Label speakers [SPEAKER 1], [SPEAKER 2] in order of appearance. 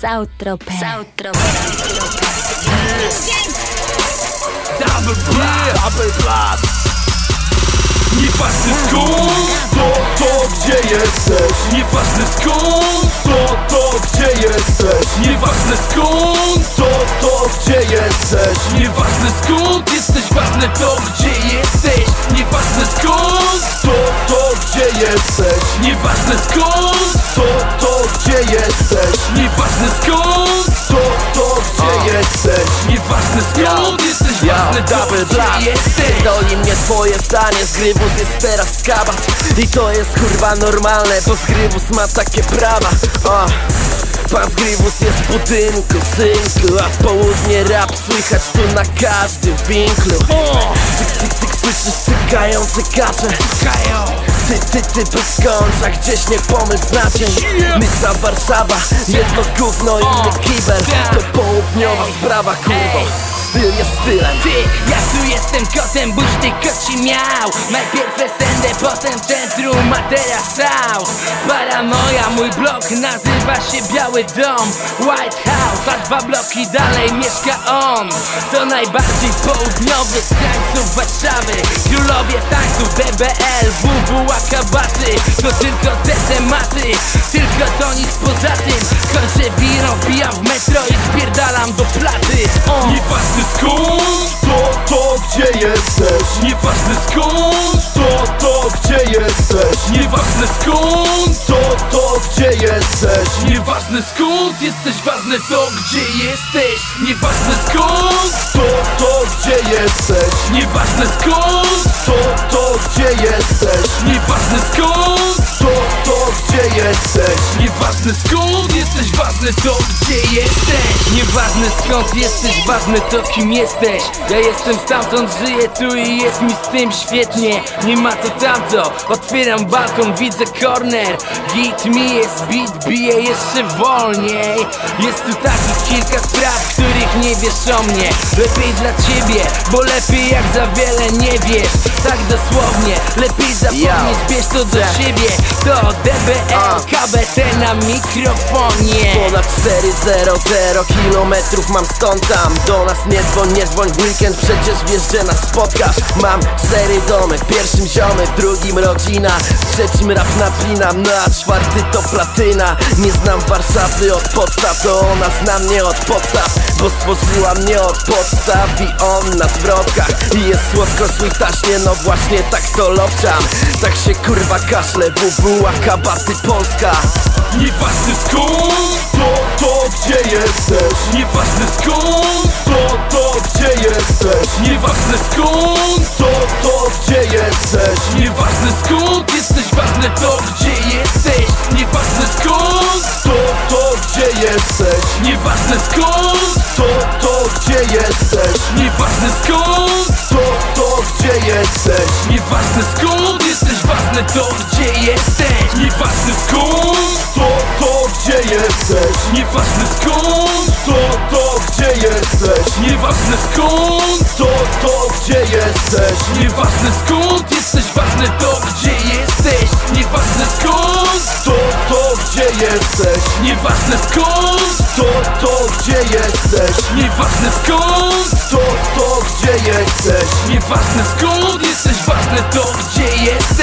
[SPEAKER 1] Sautropę.
[SPEAKER 2] Double blast, double blast. Nieważne skąd, to to gdzie jesteś. Nieważne skąd, to to gdzie jesteś. Nieważne skąd, to to gdzie jesteś. Nieważne skąd jesteś, ważne to gdzie jesteś. Nieważne skąd, to to gdzie jesteś. Nieważne skąd, to to jesteś. Nieważne skąd, to to gdzie jesteś. Nieważne skąd jesteś, ważne to
[SPEAKER 3] double blast
[SPEAKER 2] jesteś.
[SPEAKER 3] Doli mnie twoje zdanie, zgrybus jest teraz skabat I to jest kurwa normalne, bo zgrybus ma takie prawa. O. Pan Zgribus jest w budynku, synku A w południe rap słychać tu na każdym winklu Cyk, cyk, cyk, słyszysz cykające kacze Ty, ty, ty, bez końca, gdzieś nie pomyśl znaczeń Mysza Warszawa, jedno gówno, inny kiber. To południowa sprawa, kurwo Styl jest stylem.
[SPEAKER 4] Ty, ja tu jestem kotem, buź ty koci miał. Najpierw Esendę, potem centrum, a teraz South Paranoja, mój blok nazywa się Biały Dom. White House, a dwa bloki dalej mieszka on. To najbardziej południowy z krańców Warszawy. Królowie tańców, BBL, WWA, kabaty. To tylko te tematy, tylko to nic poza tym. Kończę wirą, wbijam w metro i spierdalam do platy. O.
[SPEAKER 2] Nieważne skąd, to to gdzie jesteś. Nieważne skąd, to to gdzie jesteś. Nieważne skąd, to to gdzie jesteś. Nieważne skąd jesteś, ważne to gdzie jesteś. Nieważne skąd, to to gdzie jesteś. Nieważne skąd, to to gdzie jesteś. Nieważne skąd, to to gdzie jesteś. Nieważne skąd jesteś, ważne to gdzie jesteś?
[SPEAKER 4] Nieważne skąd jesteś, ważne to kim jesteś. Ja jestem stamtąd, żyję tu i jest mi z tym świetnie. Nie ma to tamto, otwieram balkon, widzę corner. Git mi jest beat, bije jeszcze wolniej. Jest tu takich kilka spraw, których nie wiesz o mnie. Lepiej dla ciebie, bo lepiej jak za wiele nie wiesz. Tak dosłownie, lepiej zapomnieć, bierz to do siebie. To DBL, KBT na mikrofonie
[SPEAKER 3] Ponad 400 kilometrów mam stąd tam. Do nas nie dzwoń, nie dzwoń w weekend Przecież wiesz, że nas spotkasz. Mam cztery domy, w pierwszym ziomy W drugim rodzina, w trzecim rap napinam No a czwarty to platyna. Nie znam Warszawy od podstaw To ona zna mnie od podstaw. Bo stworzyła mnie od podstaw I on na zwrotkach. I jest słodko taśnie No właśnie tak to lobczam Tak się kurwa kaszle WWA, kabaty Polska.
[SPEAKER 2] Nieważne skąd, to to gdzie jesteś? Nieważne skąd, to to gdzie jesteś? Nieważne skąd, to to gdzie jesteś? Nieważne skąd. Jesteś, ważne to gdzie jesteś? Nieważne skąd, to to gdzie jesteś? Nieważne skąd, to to gdzie jesteś? Nieważne skąd, to to gdzie jesteś? Nieważne skąd. Jesteś, ważne to gdzie jesteś? Nieważne Nieważne skąd, to to gdzie jesteś. Nieważne skąd, to to gdzie jesteś. Nieważne skąd jesteś, ważne to gdzie jesteś. Nieważne skąd, to to gdzie jesteś. Nieważne skąd, to to gdzie jesteś. Nieważne skąd, to to gdzie jesteś. Nieważne skąd jesteś, ważne to gdzie jesteś